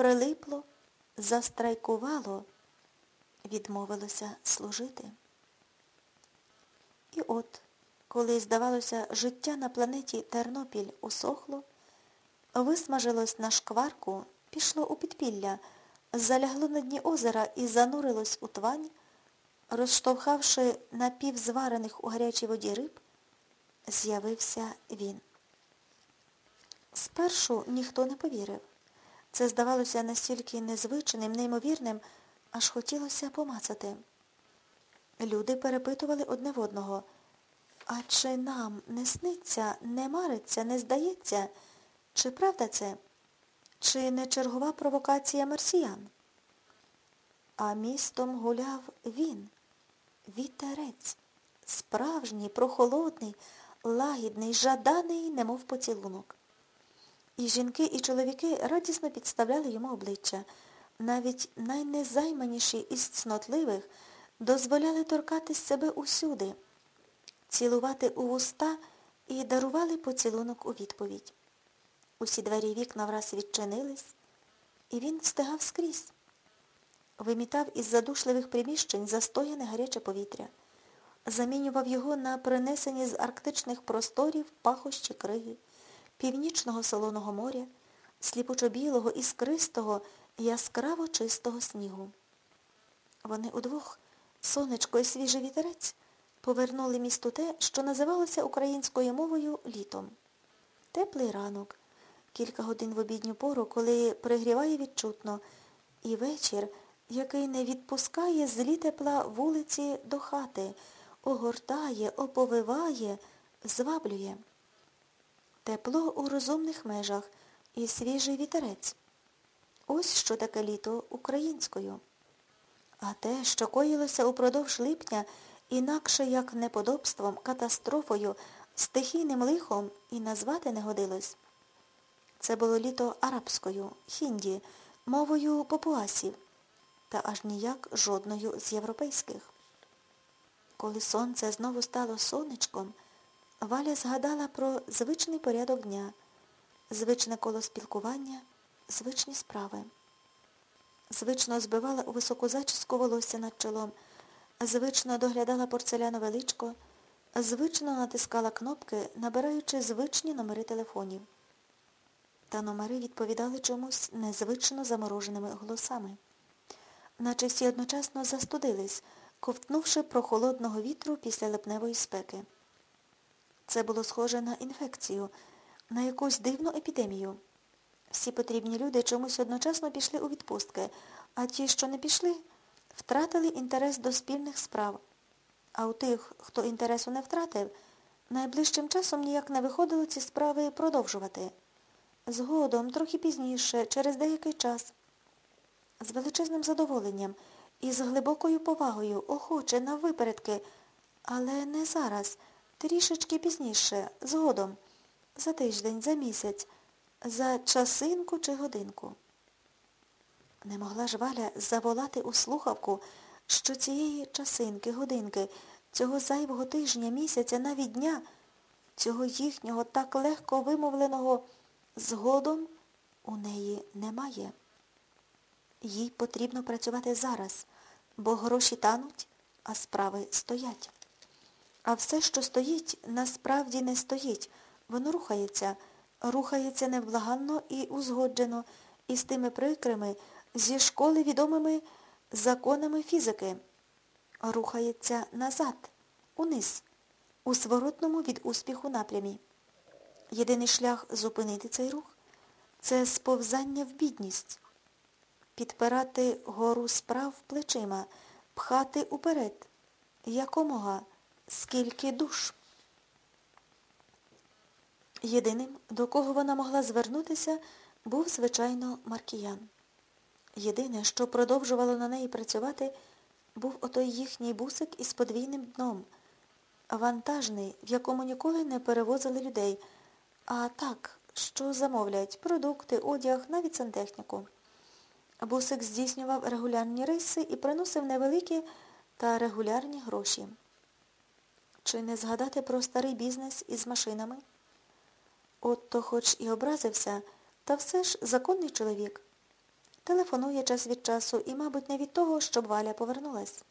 прилипло, застрайкувало, відмовилося служити. І от, коли, здавалося, життя на планеті Тернопіль усохло, висмажилось на шкварку, пішло у підпілля, залягло на дні озера і занурилось у твань, розштовхавши напівзварених у гарячій воді риб, з'явився він. Спершу ніхто не повірив. Це здавалося настільки незвичним, неймовірним, аж хотілося помацати. Люди перепитували одне в одного, а чи нам не сниться, не мариться, не здається, чи правда це, чи не чергова провокація марсіян? А містом гуляв він, вітерець, справжній, прохолодний, лагідний, жаданий, немов поцілунок. І жінки, і чоловіки радісно підставляли йому обличчя. Навіть найнезайманіші із цнотливих дозволяли торкатись себе усюди, цілувати у вуста і дарували поцілунок у відповідь. Усі двері вікна враз відчинились, і він встигав скрізь. Вимітав із задушливих приміщень застояне гаряче повітря, замінював його на принесені з арктичних просторів пахощі криги північного солоного моря, сліпучо-білого, іскристого, яскраво чистого снігу. Вони удвох, сонечко і свіжий вітерець, повернули місту те, що називалося українською мовою літом. Теплий ранок, кілька годин в обідню пору, коли пригріває відчутно, і вечір, який не відпускає злі тепла вулиці до хати, огортає, оповиває, зваблює. Тепло у розумних межах і свіжий вітерець. Ось що таке літо українською. А те, що коїлося упродовж липня, інакше як неподобством, катастрофою, стихійним лихом і назвати не годилось. Це було літо арабською, хінді, мовою папуасів, та аж ніяк жодною з європейських. Коли сонце знову стало сонечком, Валя згадала про звичний порядок дня, звичне коло спілкування, звичні справи. Звично збивала у високу зачіску волосся над чолом, звично доглядала порцелянове личко, звично натискала кнопки, набираючи звичні номери телефонів. Та номери відповідали чомусь незвично замороженими голосами. Наче всі одночасно застудились, ковтнувши прохолодного вітру після липневої спеки. Це було схоже на інфекцію, на якусь дивну епідемію. Всі потрібні люди чомусь одночасно пішли у відпустки, а ті, що не пішли, втратили інтерес до спільних справ. А у тих, хто інтересу не втратив, найближчим часом ніяк не виходило ці справи продовжувати. Згодом, трохи пізніше, через деякий час, з величезним задоволенням і з глибокою повагою, охоче, навипередки, але не зараз. Трішечки пізніше, згодом, за тиждень, за місяць, за часинку чи годинку. Не могла ж Валя заволати у слухавку, що цієї часинки, годинки, цього зайвого тижня, місяця, навіть дня, цього їхнього так легко вимовленого згодом у неї немає. Їй потрібно працювати зараз, бо гроші тануть, а справи стоять. А все, що стоїть, насправді не стоїть. Воно рухається, рухається невблаганно і узгоджено із тими прикрими, зі школи відомими законами фізики. Рухається назад, униз, у своротному від успіху напрямі. Єдиний шлях зупинити цей рух це сповзання в бідність, підпирати гору справ плечима, пхати уперед, якомога скільки душ. Єдиним, до кого вона могла звернутися, був, звичайно, Маркіян. Єдине, що продовжувало на неї працювати, був отой їхній бусик із подвійним дном, вантажний, в якому ніколи не перевозили людей, а так, що замовлять продукти, одяг, навіть сантехніку. Бусик здійснював регулярні рейси і приносив невеликі та регулярні гроші. Чи не згадати про старий бізнес із машинами? Отто хоч і образився, та все ж законний чоловік. Телефонує час від часу і, мабуть, не від того, щоб Валя повернулась.